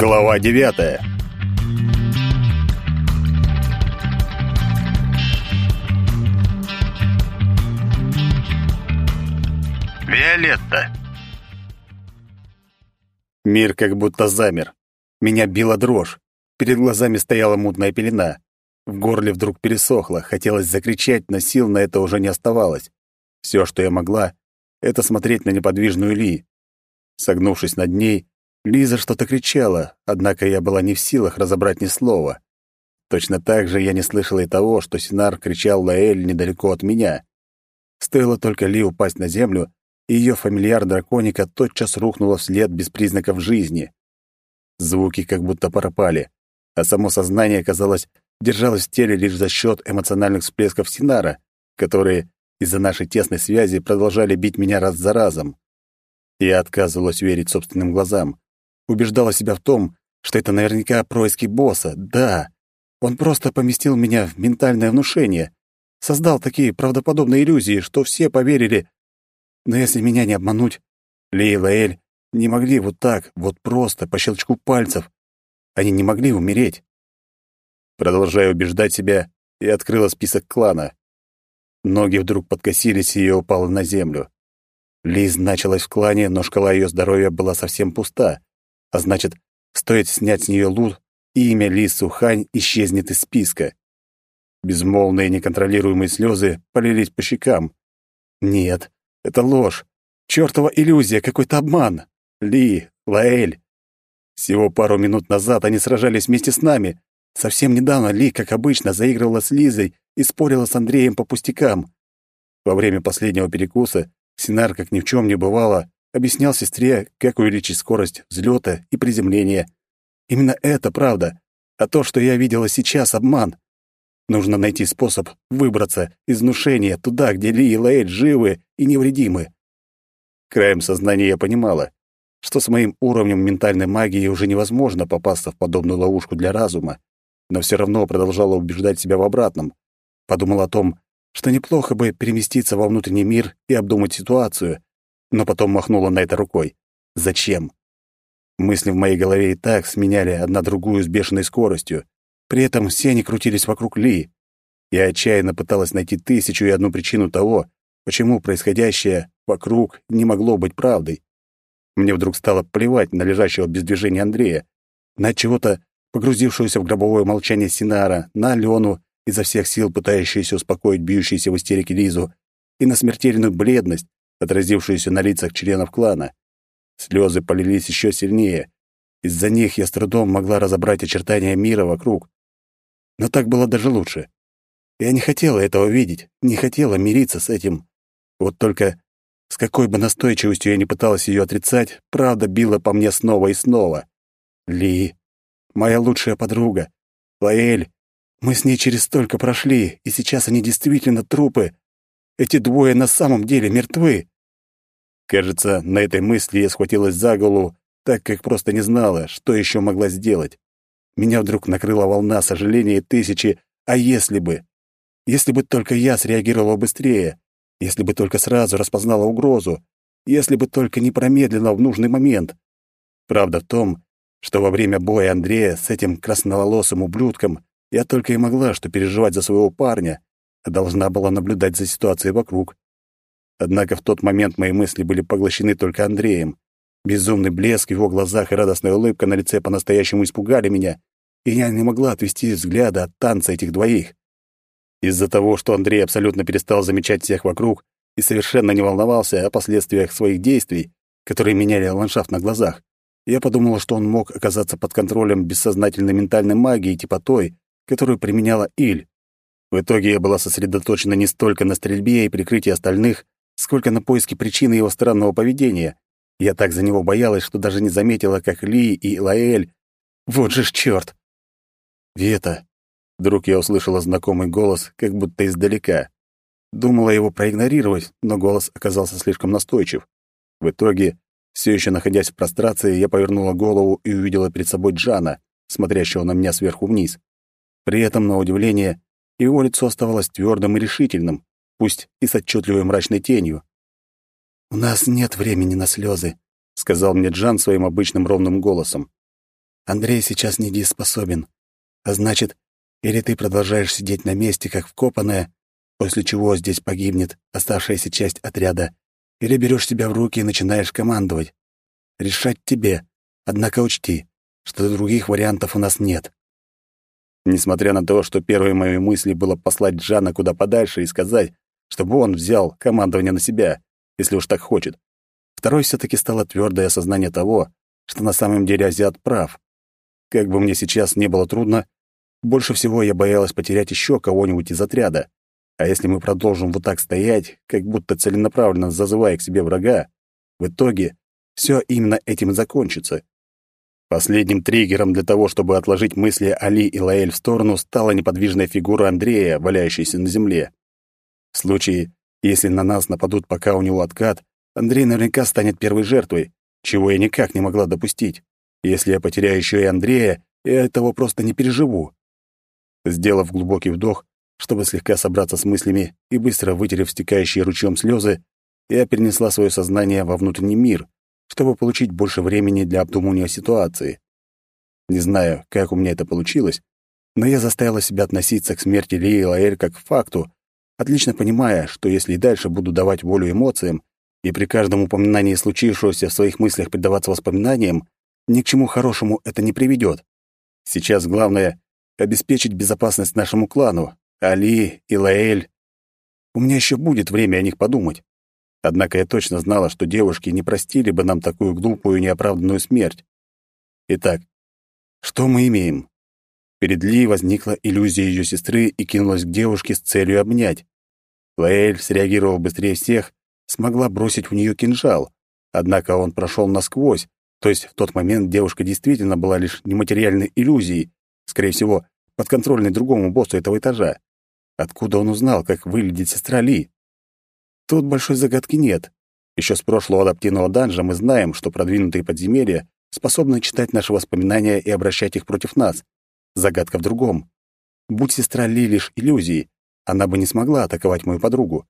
Глава девятая Виолетта Мир как будто замер. Меня била дрожь. Перед глазами стояла мутная пелена. В горле вдруг пересохло, хотелось закричать, но сил на это уже не оставалось. Все, что я могла, это смотреть на неподвижную Ли. Согнувшись над ней, Лиза что-то кричала, однако я была не в силах разобрать ни слова. Точно так же я не слышала и того, что Синар кричал Лаэль недалеко от меня. Стоило только Ли упасть на землю, и ее фамильяр драконика тотчас рухнула вслед без признаков жизни. Звуки как будто пропали, а само сознание, казалось, держалось в теле лишь за счет эмоциональных всплесков Синара, которые из-за нашей тесной связи продолжали бить меня раз за разом. Я отказывалась верить собственным глазам. Убеждала себя в том, что это наверняка происки босса. Да, он просто поместил меня в ментальное внушение, создал такие правдоподобные иллюзии, что все поверили. Но если меня не обмануть, Ли и Лаэль не могли вот так, вот просто, по щелчку пальцев. Они не могли умереть. Продолжая убеждать себя, я открыла список клана. Ноги вдруг подкосились, и я упала на землю. Лиз началась в клане, но шкала ее здоровья была совсем пуста. А значит, стоит снять с нее лут, и имя Лиз Сухань исчезнет из списка. Безмолвные неконтролируемые слезы полились по щекам. Нет, это ложь. Чёртова иллюзия, какой-то обман. Ли, Лаэль. Всего пару минут назад они сражались вместе с нами, Совсем недавно Ли, как обычно, заигрывала с Лизой и спорила с Андреем по пустякам. Во время последнего перекуса Синар, как ни в чем не бывало, объяснял сестре, как увеличить скорость взлета и приземления. Именно это правда, а то, что я видела сейчас, обман. Нужно найти способ выбраться из внушения туда, где Ли и Лаэль живы и невредимы. Краем сознания я понимала, что с моим уровнем ментальной магии уже невозможно попасться в подобную ловушку для разума но все равно продолжала убеждать себя в обратном. Подумала о том, что неплохо бы переместиться во внутренний мир и обдумать ситуацию, но потом махнула на это рукой. Зачем? Мысли в моей голове и так сменяли одна другую с бешеной скоростью. При этом все они крутились вокруг Ли. Я отчаянно пыталась найти тысячу и одну причину того, почему происходящее вокруг не могло быть правдой. Мне вдруг стало плевать на лежащего без движения Андрея, на чего-то погрузившуюся в гробовое молчание Синара, на Алену, изо всех сил пытающуюся успокоить бьющуюся в истерике Лизу, и на смертельную бледность, отразившуюся на лицах членов клана. Слезы полились еще сильнее. Из-за них я с трудом могла разобрать очертания мира вокруг. Но так было даже лучше. Я не хотела этого видеть, не хотела мириться с этим. Вот только с какой бы настойчивостью я ни пыталась ее отрицать, правда била по мне снова и снова. Ли, моя лучшая подруга. Лаэль, мы с ней через столько прошли, и сейчас они действительно трупы. Эти двое на самом деле мертвы. Кажется, на этой мысли я схватилась за голову, так как просто не знала, что еще могла сделать. Меня вдруг накрыла волна сожаления и тысячи «а если бы?». Если бы только я среагировала быстрее, если бы только сразу распознала угрозу, если бы только не промедлила в нужный момент. Правда в том, что во время боя Андрея с этим красноволосым ублюдком я только и могла что переживать за своего парня, а должна была наблюдать за ситуацией вокруг. Однако в тот момент мои мысли были поглощены только Андреем. Безумный блеск в его глазах и радостная улыбка на лице по-настоящему испугали меня, и я не могла отвести взгляда от танца этих двоих. Из-за того, что Андрей абсолютно перестал замечать всех вокруг и совершенно не волновался о последствиях своих действий, которые меняли ландшафт на глазах, я подумала, что он мог оказаться под контролем бессознательной ментальной магии типа той, которую применяла Иль. В итоге я была сосредоточена не столько на стрельбе и прикрытии остальных, сколько на поиске причины его странного поведения. Я так за него боялась, что даже не заметила, как Ли и Лаэль... Вот же ж чёрт! «Вета!» Вдруг я услышала знакомый голос, как будто издалека. Думала его проигнорировать, но голос оказался слишком настойчив. В итоге все еще находясь в прострации, я повернула голову и увидела перед собой Джана, смотрящего на меня сверху вниз. При этом, на удивление, его лицо оставалось твердым и решительным, пусть и с отчетливой мрачной тенью. «У нас нет времени на слезы», — сказал мне Джан своим обычным ровным голосом. Андрей сейчас недееспособен. А значит, или ты продолжаешь сидеть на месте, как вкопанная, после чего здесь погибнет оставшаяся часть отряда, или берешь себя в руки и начинаешь командовать. Решать тебе. Однако учти, что других вариантов у нас нет. Несмотря на то, что первой моей мыслью было послать Джана куда подальше и сказать, чтобы он взял командование на себя, если уж так хочет. Второй все таки стало твердое осознание того, что на самом деле азиат прав. Как бы мне сейчас не было трудно, больше всего я боялась потерять еще кого-нибудь из отряда. А если мы продолжим вот так стоять, как будто целенаправленно зазывая к себе врага, в итоге все именно этим и закончится. Последним триггером для того, чтобы отложить мысли Али и Лаэль в сторону, стала неподвижная фигура Андрея, валяющаяся на земле. В случае, если на нас нападут, пока у него откат, Андрей наверняка станет первой жертвой, чего я никак не могла допустить. Если я потеряю еще и Андрея, я этого просто не переживу. Сделав глубокий вдох, чтобы слегка собраться с мыслями и быстро вытерев стекающие ручьем слезы, я перенесла свое сознание во внутренний мир, чтобы получить больше времени для обдумывания ситуации. Не знаю, как у меня это получилось, но я заставила себя относиться к смерти Ли и Лаэль как к факту, отлично понимая, что если и дальше буду давать волю эмоциям и при каждом упоминании случившегося в своих мыслях предаваться воспоминаниям, ни к чему хорошему это не приведет. Сейчас главное — обеспечить безопасность нашему клану, Али и Лаэль. У меня еще будет время о них подумать. Однако я точно знала, что девушки не простили бы нам такую глупую неоправданную смерть. Итак, что мы имеем? Перед Ли возникла иллюзия ее сестры и кинулась к девушке с целью обнять. Лаэль, среагировав быстрее всех, смогла бросить в нее кинжал, однако он прошел насквозь, то есть в тот момент девушка действительно была лишь нематериальной иллюзией, скорее всего, подконтрольной другому боссу этого этажа. Откуда он узнал, как выглядит сестра Ли? Тут большой загадки нет. Еще с прошлого адаптивного данжа мы знаем, что продвинутые подземелья способны читать наши воспоминания и обращать их против нас. Загадка в другом. Будь сестра Ли лишь иллюзией, она бы не смогла атаковать мою подругу.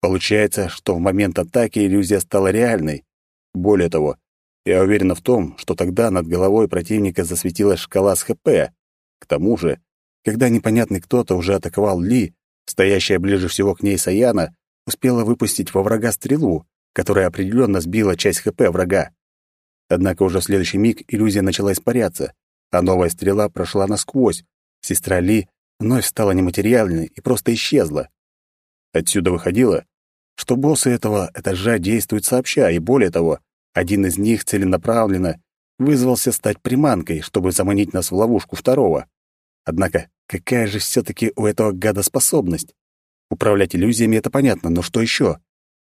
Получается, что в момент атаки иллюзия стала реальной. Более того, я уверена в том, что тогда над головой противника засветилась шкала с ХП. К тому же, когда непонятный кто-то уже атаковал Ли, стоящая ближе всего к ней Саяна успела выпустить во врага стрелу, которая определенно сбила часть ХП врага. Однако уже в следующий миг иллюзия начала испаряться, а новая стрела прошла насквозь. Сестра Ли вновь стала нематериальной и просто исчезла. Отсюда выходило, что боссы этого этажа действуют сообща, и более того, один из них целенаправленно вызвался стать приманкой, чтобы заманить нас в ловушку второго. Однако, какая же все таки у этого гада способность? Управлять иллюзиями — это понятно, но что еще?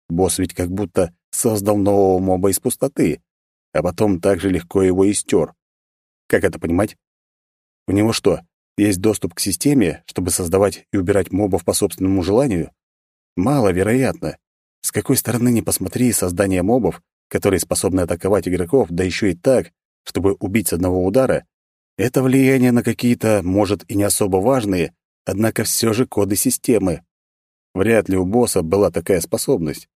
Босс ведь как будто создал нового моба из пустоты, а потом так же легко его и стер. Как это понимать? У него что, есть доступ к системе, чтобы создавать и убирать мобов по собственному желанию? Маловероятно. С какой стороны ни посмотри, создание мобов, которые способны атаковать игроков, да еще и так, чтобы убить с одного удара, это влияние на какие-то, может, и не особо важные, однако все же коды системы. Вряд ли у босса была такая способность.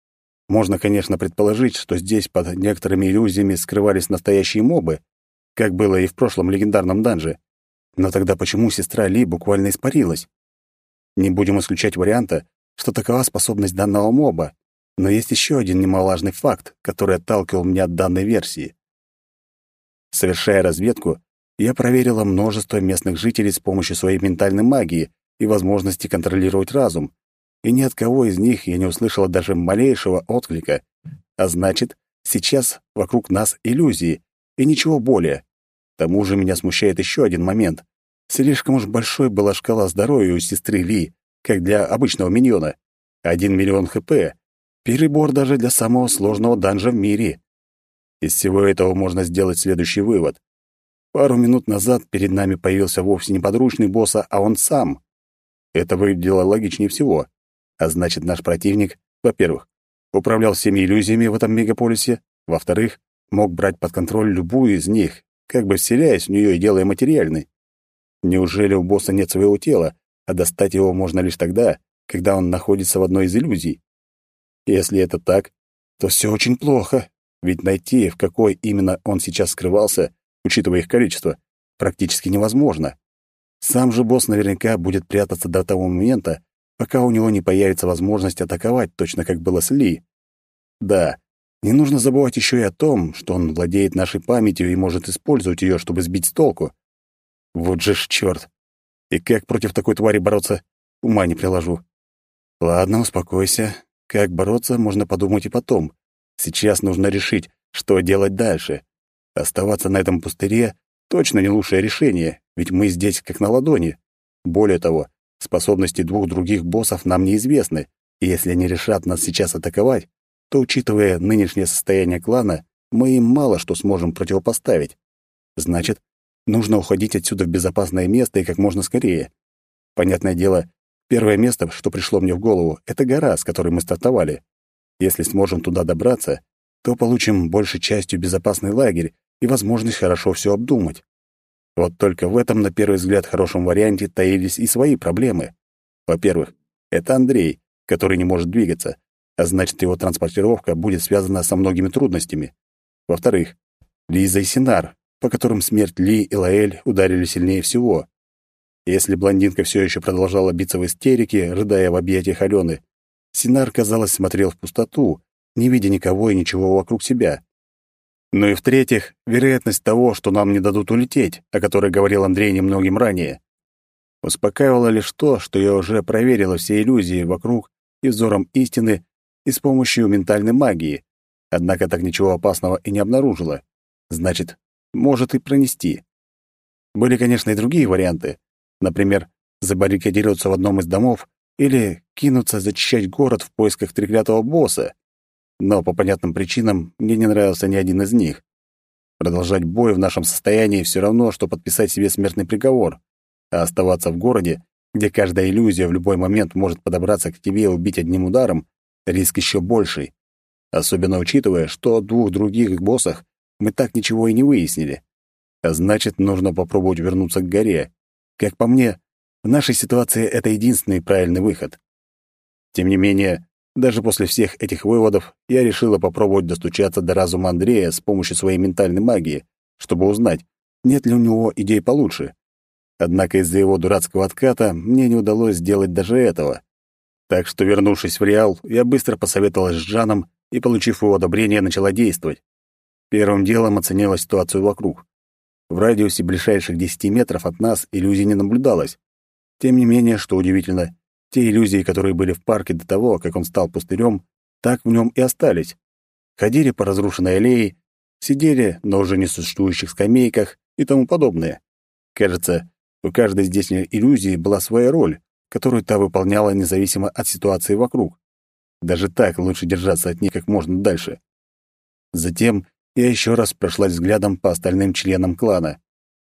Можно, конечно, предположить, что здесь под некоторыми иллюзиями скрывались настоящие мобы, как было и в прошлом легендарном данже. Но тогда почему сестра Ли буквально испарилась? Не будем исключать варианта, что такова способность данного моба, но есть еще один немаловажный факт, который отталкивал меня от данной версии. Совершая разведку, я проверила множество местных жителей с помощью своей ментальной магии и возможности контролировать разум, и ни от кого из них я не услышала даже малейшего отклика. А значит, сейчас вокруг нас иллюзии, и ничего более. К тому же меня смущает еще один момент. Слишком уж большой была шкала здоровья у сестры Ли, как для обычного миньона. Один миллион хп. Перебор даже для самого сложного данжа в мире. Из всего этого можно сделать следующий вывод. Пару минут назад перед нами появился вовсе не подручный босса, а он сам. Это выглядело логичнее всего. А значит, наш противник, во-первых, управлял всеми иллюзиями в этом мегаполисе, во-вторых, мог брать под контроль любую из них, как бы вселяясь в нее и делая материальной. Неужели у босса нет своего тела, а достать его можно лишь тогда, когда он находится в одной из иллюзий? Если это так, то все очень плохо, ведь найти, в какой именно он сейчас скрывался, учитывая их количество, практически невозможно. Сам же босс наверняка будет прятаться до того момента, пока у него не появится возможность атаковать, точно как было с Ли. Да, не нужно забывать еще и о том, что он владеет нашей памятью и может использовать ее, чтобы сбить с толку. Вот же ж черт! И как против такой твари бороться, ума не приложу. Ладно, успокойся. Как бороться, можно подумать и потом. Сейчас нужно решить, что делать дальше. Оставаться на этом пустыре — точно не лучшее решение, ведь мы здесь как на ладони. Более того, способности двух других боссов нам неизвестны, и если они решат нас сейчас атаковать, то, учитывая нынешнее состояние клана, мы им мало что сможем противопоставить. Значит, нужно уходить отсюда в безопасное место и как можно скорее. Понятное дело, первое место, что пришло мне в голову, это гора, с которой мы стартовали. Если сможем туда добраться, то получим большей частью безопасный лагерь и возможность хорошо все обдумать. Вот только в этом, на первый взгляд, хорошем варианте таились и свои проблемы. Во-первых, это Андрей, который не может двигаться, а значит, его транспортировка будет связана со многими трудностями. Во-вторых, Лиза и Синар, по которым смерть Ли и Лаэль ударили сильнее всего. Если блондинка все еще продолжала биться в истерике, рыдая в объятиях Алены, Синар, казалось, смотрел в пустоту, не видя никого и ничего вокруг себя. Ну и в-третьих, вероятность того, что нам не дадут улететь, о которой говорил Андрей немногим ранее. Успокаивало лишь то, что я уже проверила все иллюзии вокруг и взором истины и с помощью ментальной магии, однако так ничего опасного и не обнаружила. Значит, может и пронести. Были, конечно, и другие варианты. Например, забаррикадироваться в одном из домов или кинуться зачищать город в поисках треклятого босса. Но по понятным причинам мне не нравился ни один из них. Продолжать бой в нашем состоянии все равно, что подписать себе смертный приговор. А оставаться в городе, где каждая иллюзия в любой момент может подобраться к тебе и убить одним ударом, риск еще больший. Особенно учитывая, что о двух других боссах мы так ничего и не выяснили. А значит, нужно попробовать вернуться к горе. Как по мне, в нашей ситуации это единственный правильный выход. Тем не менее, даже после всех этих выводов я решила попробовать достучаться до разума Андрея с помощью своей ментальной магии, чтобы узнать, нет ли у него идей получше. Однако из-за его дурацкого отката мне не удалось сделать даже этого. Так что, вернувшись в Реал, я быстро посоветовалась с Жаном и, получив его одобрение, начала действовать. Первым делом оценила ситуацию вокруг. В радиусе ближайших 10 метров от нас иллюзий не наблюдалось. Тем не менее, что удивительно, те иллюзии, которые были в парке до того, как он стал пустырем, так в нем и остались. Ходили по разрушенной аллее, сидели на уже несуществующих скамейках и тому подобное. Кажется, у каждой здешней иллюзии была своя роль, которую та выполняла независимо от ситуации вокруг. Даже так лучше держаться от них как можно дальше. Затем я еще раз прошлась взглядом по остальным членам клана.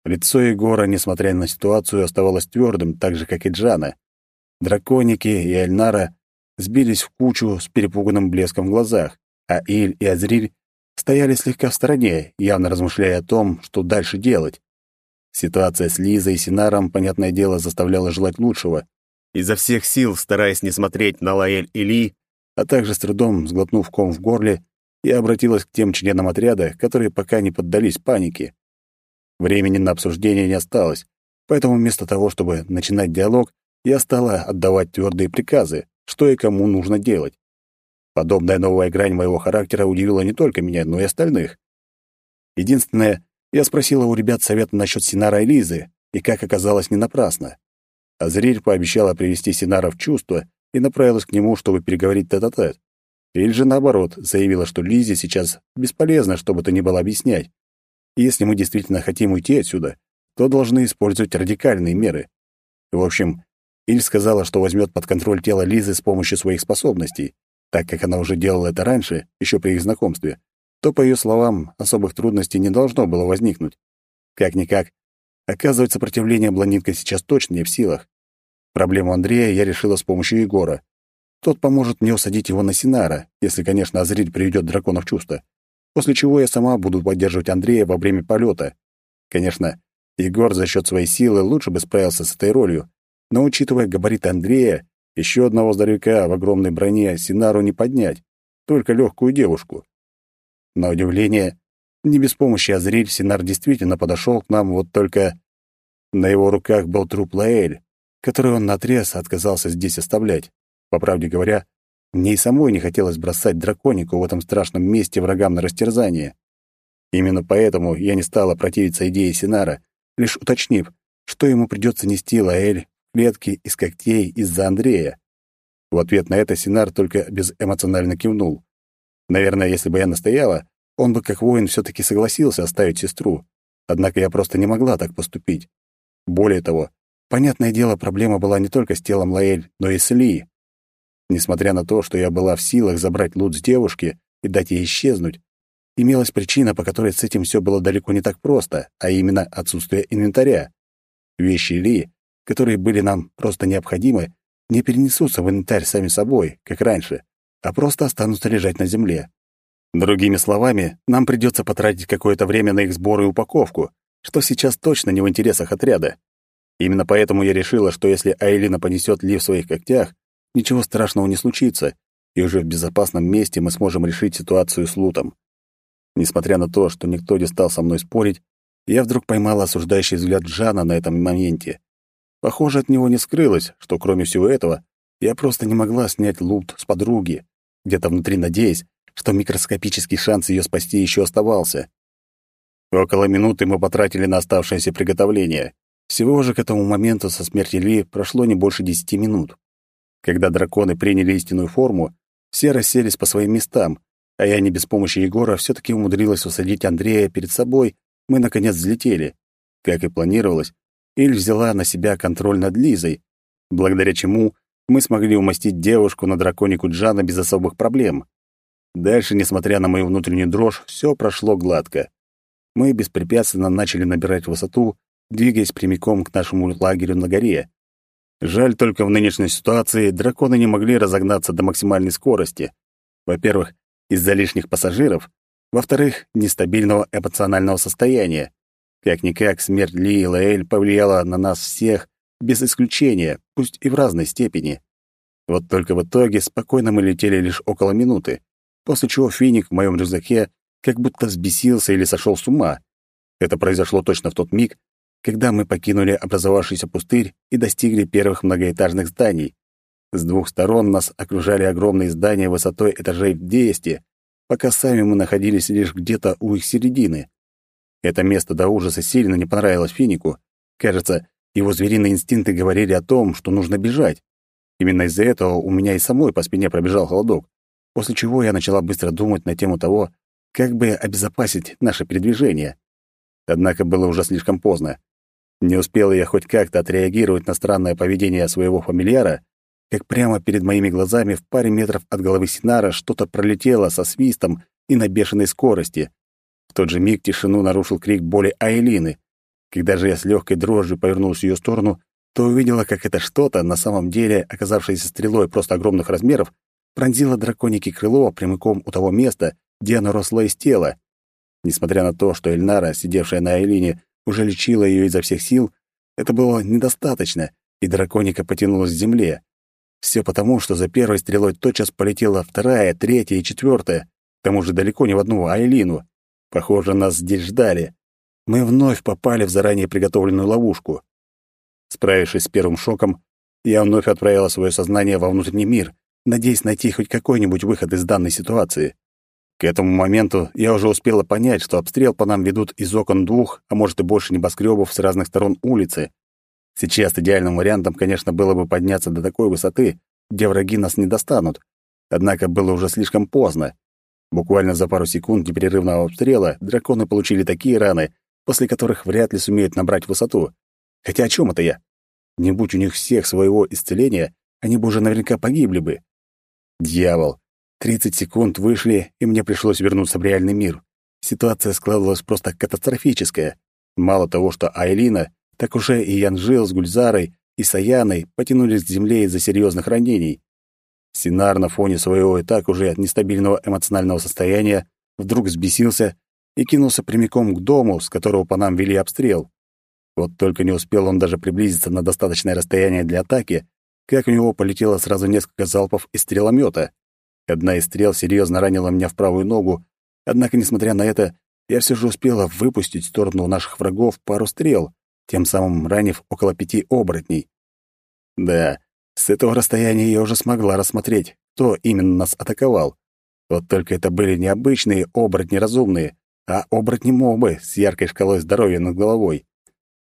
Лицо Егора, несмотря на ситуацию, оставалось твердым, так же, как и Джана. Драконики и Альнара сбились в кучу с перепуганным блеском в глазах, а Иль и Азриль стояли слегка в стороне, явно размышляя о том, что дальше делать. Ситуация с Лизой и Синаром, понятное дело, заставляла желать лучшего, Изо всех сил, стараясь не смотреть на Лаэль и Ли, а также с трудом сглотнув ком в горле, я обратилась к тем членам отряда, которые пока не поддались панике. Времени на обсуждение не осталось, поэтому вместо того, чтобы начинать диалог, я стала отдавать твердые приказы, что и кому нужно делать. Подобная новая грань моего характера удивила не только меня, но и остальных. Единственное, я спросила у ребят совета насчет Синара и Лизы, и, как оказалось, не напрасно. Азриль пообещала привести Синара в чувство и направилась к нему, чтобы переговорить тет-а-тет. Или же, наоборот, заявила, что Лизе сейчас бесполезно, что бы то ни было объяснять. И если мы действительно хотим уйти отсюда, то должны использовать радикальные меры. В общем, Иль сказала, что возьмет под контроль тело Лизы с помощью своих способностей, так как она уже делала это раньше, еще при их знакомстве, то, по ее словам, особых трудностей не должно было возникнуть. Как-никак, оказывать сопротивление блондинка сейчас точно не в силах. Проблему Андрея я решила с помощью Егора. Тот поможет мне усадить его на Синара, если, конечно, Азриль приведет дракона в чувство. После чего я сама буду поддерживать Андрея во время полета. Конечно, Егор за счет своей силы лучше бы справился с этой ролью, но, учитывая габариты Андрея, еще одного здоровяка в огромной броне Синару не поднять, только легкую девушку. На удивление, Не без помощи Азриль Синар действительно подошел к нам, вот только на его руках был труп Лаэль, который он наотрез отказался здесь оставлять. По правде говоря, мне и самой не хотелось бросать драконику в этом страшном месте врагам на растерзание. Именно поэтому я не стала противиться идее Синара, лишь уточнив, что ему придется нести Лаэль клетке из когтей из-за Андрея. В ответ на это Синар только безэмоционально кивнул. Наверное, если бы я настояла, он бы как воин все таки согласился оставить сестру. Однако я просто не могла так поступить. Более того, понятное дело, проблема была не только с телом Лаэль, но и с Ли. Несмотря на то, что я была в силах забрать лут с девушки и дать ей исчезнуть, имелась причина, по которой с этим все было далеко не так просто, а именно отсутствие инвентаря. Вещи Ли, которые были нам просто необходимы, не перенесутся в инвентарь сами собой, как раньше, а просто останутся лежать на земле. Другими словами, нам придется потратить какое-то время на их сбор и упаковку, что сейчас точно не в интересах отряда. Именно поэтому я решила, что если Айлина понесет Ли в своих когтях, ничего страшного не случится, и уже в безопасном месте мы сможем решить ситуацию с лутом. Несмотря на то, что никто не стал со мной спорить, я вдруг поймала осуждающий взгляд Жана на этом моменте. Похоже, от него не скрылось, что кроме всего этого, я просто не могла снять лут с подруги, где-то внутри надеясь, что микроскопический шанс ее спасти еще оставался. Около минуты мы потратили на оставшееся приготовление. Всего же к этому моменту со смерти Ли прошло не больше десяти минут. Когда драконы приняли истинную форму, все расселись по своим местам, а я не без помощи Егора все таки умудрилась усадить Андрея перед собой, мы, наконец, взлетели. Как и планировалось, Иль взяла на себя контроль над Лизой, благодаря чему мы смогли умостить девушку на драконику Джана без особых проблем. Дальше, несмотря на мою внутреннюю дрожь, все прошло гладко. Мы беспрепятственно начали набирать высоту, двигаясь прямиком к нашему лагерю на горе. Жаль только в нынешней ситуации драконы не могли разогнаться до максимальной скорости. Во-первых, из-за лишних пассажиров, во-вторых, нестабильного эмоционального состояния. Как-никак смерть Ли и Лаэль повлияла на нас всех без исключения, пусть и в разной степени. Вот только в итоге спокойно мы летели лишь около минуты, после чего финик в моем рюкзаке как будто взбесился или сошел с ума. Это произошло точно в тот миг, когда мы покинули образовавшийся пустырь и достигли первых многоэтажных зданий. С двух сторон нас окружали огромные здания высотой этажей в 200, пока сами мы находились лишь где-то у их середины. Это место до ужаса сильно не понравилось Финику. Кажется, его звериные инстинкты говорили о том, что нужно бежать. Именно из-за этого у меня и самой по спине пробежал холодок, после чего я начала быстро думать на тему того, как бы обезопасить наше передвижение. Однако было уже слишком поздно. Не успел я хоть как-то отреагировать на странное поведение своего фамильяра, как прямо перед моими глазами в паре метров от головы Синара что-то пролетело со свистом и на бешеной скорости. В тот же миг тишину нарушил крик боли Айлины. Когда же я с легкой дрожью повернулся в ее сторону, то увидела, как это что-то, на самом деле оказавшееся стрелой просто огромных размеров, пронзило драконики крыло прямиком у того места, где оно росло из тела. Несмотря на то, что Эльнара, сидевшая на Айлине, уже лечила ее изо всех сил, это было недостаточно, и драконика потянулась к земле. Все потому, что за первой стрелой тотчас полетела вторая, третья и четвертая, к тому же далеко не в одну Айлину. Похоже, нас здесь ждали. Мы вновь попали в заранее приготовленную ловушку. Справившись с первым шоком, я вновь отправила свое сознание во внутренний мир, надеясь найти хоть какой-нибудь выход из данной ситуации. К этому моменту я уже успела понять, что обстрел по нам ведут из окон двух, а может и больше небоскребов с разных сторон улицы. Сейчас идеальным вариантом, конечно, было бы подняться до такой высоты, где враги нас не достанут. Однако было уже слишком поздно. Буквально за пару секунд непрерывного обстрела драконы получили такие раны, после которых вряд ли сумеют набрать высоту. Хотя о чем это я? Не будь у них всех своего исцеления, они бы уже наверняка погибли бы. Дьявол! Тридцать секунд вышли, и мне пришлось вернуться в реальный мир. Ситуация складывалась просто катастрофическая. Мало того, что Айлина, так уже и Янжил с Гульзарой и Саяной потянулись к земле из-за серьезных ранений. Синар на фоне своего и так уже нестабильного эмоционального состояния вдруг взбесился и кинулся прямиком к дому, с которого по нам вели обстрел. Вот только не успел он даже приблизиться на достаточное расстояние для атаки, как у него полетело сразу несколько залпов из стреломета. Одна из стрел серьезно ранила меня в правую ногу, однако, несмотря на это, я все же успела выпустить в сторону наших врагов пару стрел, тем самым ранив около пяти оборотней. Да, с этого расстояния я уже смогла рассмотреть, кто именно нас атаковал. Вот только это были не обычные оборотни разумные, а оборотни-мобы с яркой шкалой здоровья над головой.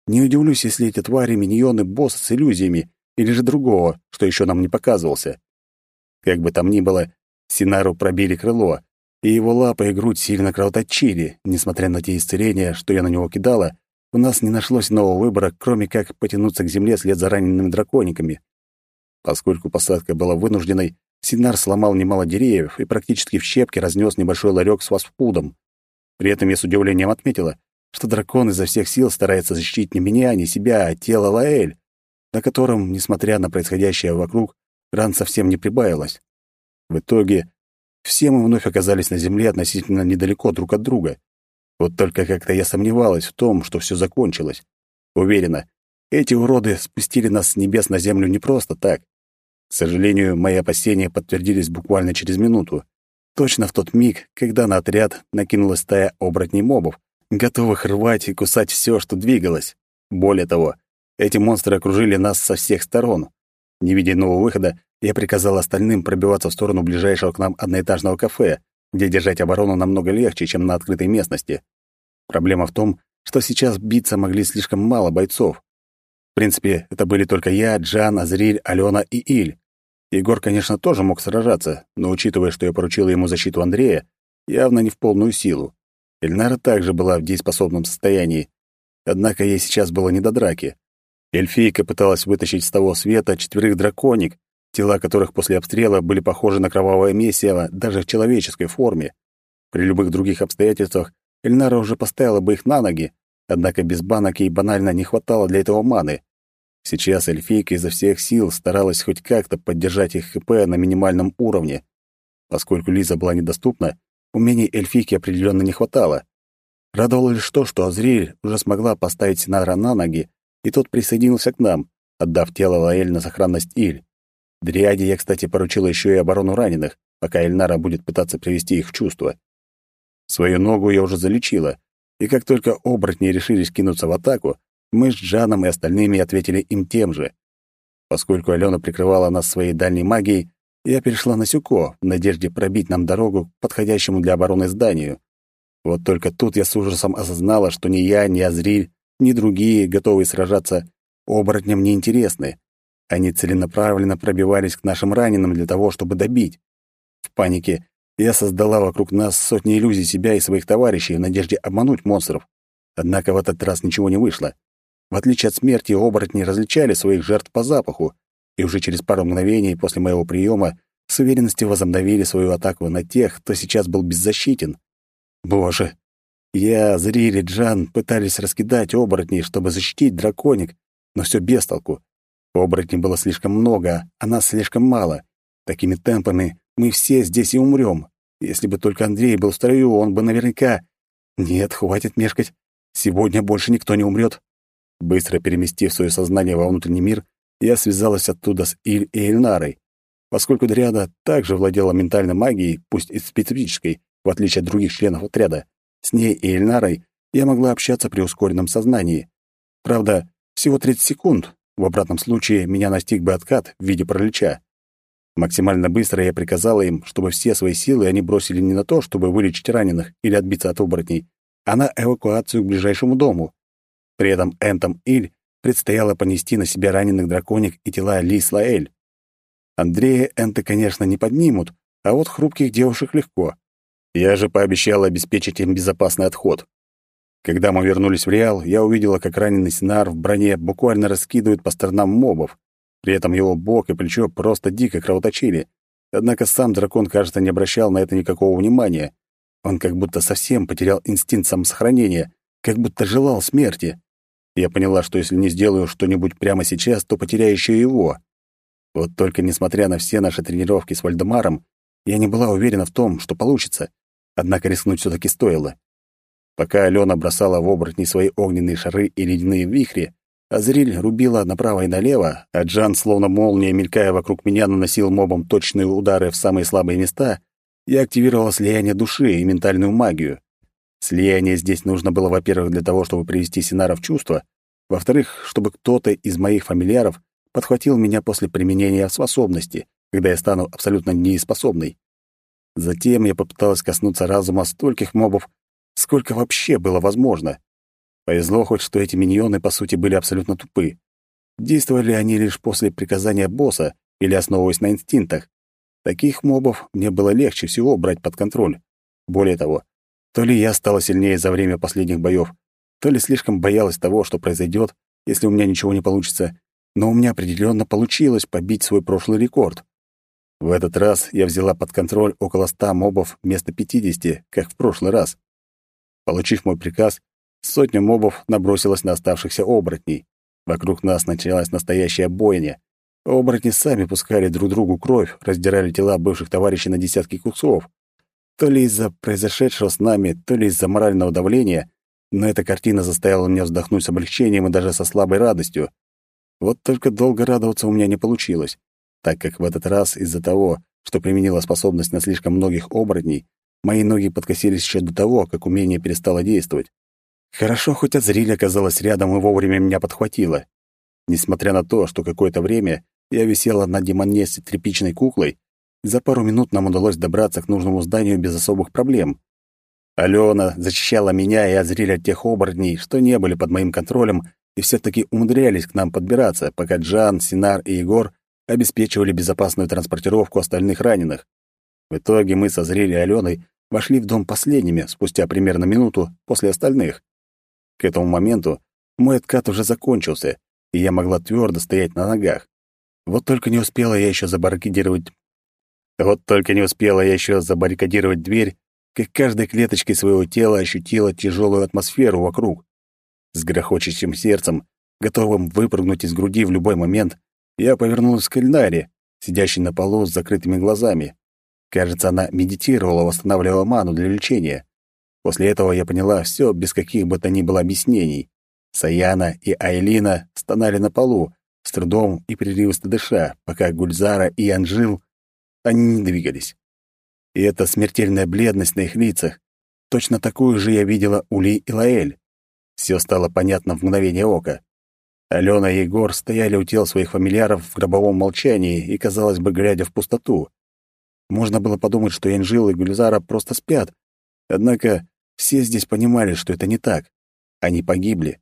Не удивлюсь, если эти твари — миньоны босса с иллюзиями или же другого, что еще нам не показывался. Как бы там ни было, Синару пробили крыло, и его лапы и грудь сильно кровоточили. Несмотря на те исцеления, что я на него кидала, у нас не нашлось нового выбора, кроме как потянуться к земле вслед за ранеными дракониками. Поскольку посадка была вынужденной, Синар сломал немало деревьев и практически в щепки разнес небольшой ларек с фастфудом. При этом я с удивлением отметила, что дракон изо всех сил старается защитить не меня, не себя, а тело Лаэль, на котором, несмотря на происходящее вокруг, ран совсем не прибавилось. В итоге все мы вновь оказались на земле относительно недалеко друг от друга. Вот только как-то я сомневалась в том, что все закончилось. Уверена, эти уроды спустили нас с небес на землю не просто так. К сожалению, мои опасения подтвердились буквально через минуту. Точно в тот миг, когда на отряд накинулась стая оборотней мобов, готовых рвать и кусать все, что двигалось. Более того, эти монстры окружили нас со всех сторон. Не видя нового выхода, я приказал остальным пробиваться в сторону ближайшего к нам одноэтажного кафе, где держать оборону намного легче, чем на открытой местности. Проблема в том, что сейчас биться могли слишком мало бойцов. Принципе, это были только я, Джан, Азриль, Алена и Иль. Егор, конечно, тоже мог сражаться, но учитывая, что я поручил ему защиту Андрея, явно не в полную силу. Эльнара также была в дееспособном состоянии. Однако ей сейчас было не до драки. Эльфийка пыталась вытащить с того света четверых драконик, тела которых после обстрела были похожи на кровавое месиво даже в человеческой форме. При любых других обстоятельствах Эльнара уже поставила бы их на ноги, однако без банок ей банально не хватало для этого маны. Сейчас эльфийка изо всех сил старалась хоть как-то поддержать их ХП на минимальном уровне. Поскольку Лиза была недоступна, умений эльфийки определенно не хватало. Радовало лишь то, что Азриэль уже смогла поставить Синара на ноги, и тот присоединился к нам, отдав тело Лаэль на сохранность Иль. Дриаде я, кстати, поручила еще и оборону раненых, пока Эльнара будет пытаться привести их в чувство. Свою ногу я уже залечила, и как только оборотни решились кинуться в атаку, мы с Джаном и остальными ответили им тем же. Поскольку Алена прикрывала нас своей дальней магией, я перешла на Сюко в надежде пробить нам дорогу к подходящему для обороны зданию. Вот только тут я с ужасом осознала, что ни я, ни Азриль, ни другие, готовые сражаться, оборотням не интересны. Они целенаправленно пробивались к нашим раненым для того, чтобы добить. В панике я создала вокруг нас сотни иллюзий себя и своих товарищей в надежде обмануть монстров. Однако в этот раз ничего не вышло. В отличие от смерти, оборотни различали своих жертв по запаху, и уже через пару мгновений после моего приема с уверенностью возобновили свою атаку на тех, кто сейчас был беззащитен. Боже! Я, Зрир и Джан пытались раскидать оборотней, чтобы защитить драконик, но все без толку. Оборотней было слишком много, а нас слишком мало. Такими темпами мы все здесь и умрем. Если бы только Андрей был в строю, он бы наверняка... Нет, хватит мешкать. Сегодня больше никто не умрет. Быстро переместив свое сознание во внутренний мир, я связалась оттуда с Иль и Эльнарой. Поскольку Дриада также владела ментальной магией, пусть и специфической, в отличие от других членов отряда, с ней и Эльнарой я могла общаться при ускоренном сознании. Правда, всего 30 секунд, в обратном случае меня настиг бы откат в виде паралича. Максимально быстро я приказала им, чтобы все свои силы они бросили не на то, чтобы вылечить раненых или отбиться от оборотней, а на эвакуацию к ближайшему дому. При этом Энтом Иль предстояло понести на себя раненых драконик и тела Ли Слаэль. Андрея Энты, конечно, не поднимут, а вот хрупких девушек легко. Я же пообещал обеспечить им безопасный отход. Когда мы вернулись в Реал, я увидела, как раненый Синар в броне буквально раскидывает по сторонам мобов. При этом его бок и плечо просто дико кровоточили. Однако сам дракон, кажется, не обращал на это никакого внимания. Он как будто совсем потерял инстинкт самосохранения, как будто желал смерти. Я поняла, что если не сделаю что-нибудь прямо сейчас, то потеряю еще его. Вот только несмотря на все наши тренировки с Вальдемаром, я не была уверена в том, что получится. Однако рискнуть все таки стоило. Пока Алена бросала в оборотни свои огненные шары и ледяные вихри, Азриль рубила направо и налево, а Джан, словно молния, мелькая вокруг меня, наносил мобам точные удары в самые слабые места, я активировала слияние души и ментальную магию. Слияние здесь нужно было, во-первых, для того, чтобы привести Синара в чувство, во-вторых, чтобы кто-то из моих фамильяров подхватил меня после применения способности, когда я стану абсолютно неспособной. Затем я попыталась коснуться разума стольких мобов, сколько вообще было возможно. Повезло хоть, что эти миньоны, по сути, были абсолютно тупы. Действовали они лишь после приказания босса или основываясь на инстинктах. Таких мобов мне было легче всего брать под контроль. Более того, то ли я стала сильнее за время последних боёв, то ли слишком боялась того, что произойдёт, если у меня ничего не получится, но у меня определённо получилось побить свой прошлый рекорд. В этот раз я взяла под контроль около ста мобов вместо пятидесяти, как в прошлый раз. Получив мой приказ, сотня мобов набросилась на оставшихся оборотней. Вокруг нас началась настоящая бойня. Оборотни сами пускали друг другу кровь, раздирали тела бывших товарищей на десятки кусков. То ли из-за произошедшего с нами, то ли из-за морального давления, но эта картина заставила меня вздохнуть с облегчением и даже со слабой радостью. Вот только долго радоваться у меня не получилось, так как в этот раз из-за того, что применила способность на слишком многих оборотней, мои ноги подкосились еще до того, как умение перестало действовать. Хорошо, хоть Азриль оказалась рядом и вовремя меня подхватила. Несмотря на то, что какое-то время я висела на демонессе тряпичной куклой, за пару минут нам удалось добраться к нужному зданию без особых проблем. Алена защищала меня и Азриль от тех оборотней, что не были под моим контролем и все таки умудрялись к нам подбираться, пока Джан, Синар и Егор обеспечивали безопасную транспортировку остальных раненых. В итоге мы со и Аленой вошли в дом последними, спустя примерно минуту после остальных. К этому моменту мой откат уже закончился, и я могла твердо стоять на ногах. Вот только не успела я еще забаррикадировать вот только не успела я еще забаррикадировать дверь, как каждой клеточкой своего тела ощутила тяжелую атмосферу вокруг. С грохочущим сердцем, готовым выпрыгнуть из груди в любой момент, я повернулась к Эльнаре, сидящей на полу с закрытыми глазами. Кажется, она медитировала, восстанавливала ману для лечения. После этого я поняла все без каких бы то ни было объяснений. Саяна и Айлина стонали на полу, с трудом и прерывисто дыша, пока Гульзара и Анжил они не двигались. И эта смертельная бледность на их лицах, точно такую же я видела у Ли и Лаэль. Все стало понятно в мгновение ока. Алена и Егор стояли у тел своих фамильяров в гробовом молчании и, казалось бы, глядя в пустоту. Можно было подумать, что Янжил и Гульзара просто спят. Однако все здесь понимали, что это не так. Они погибли.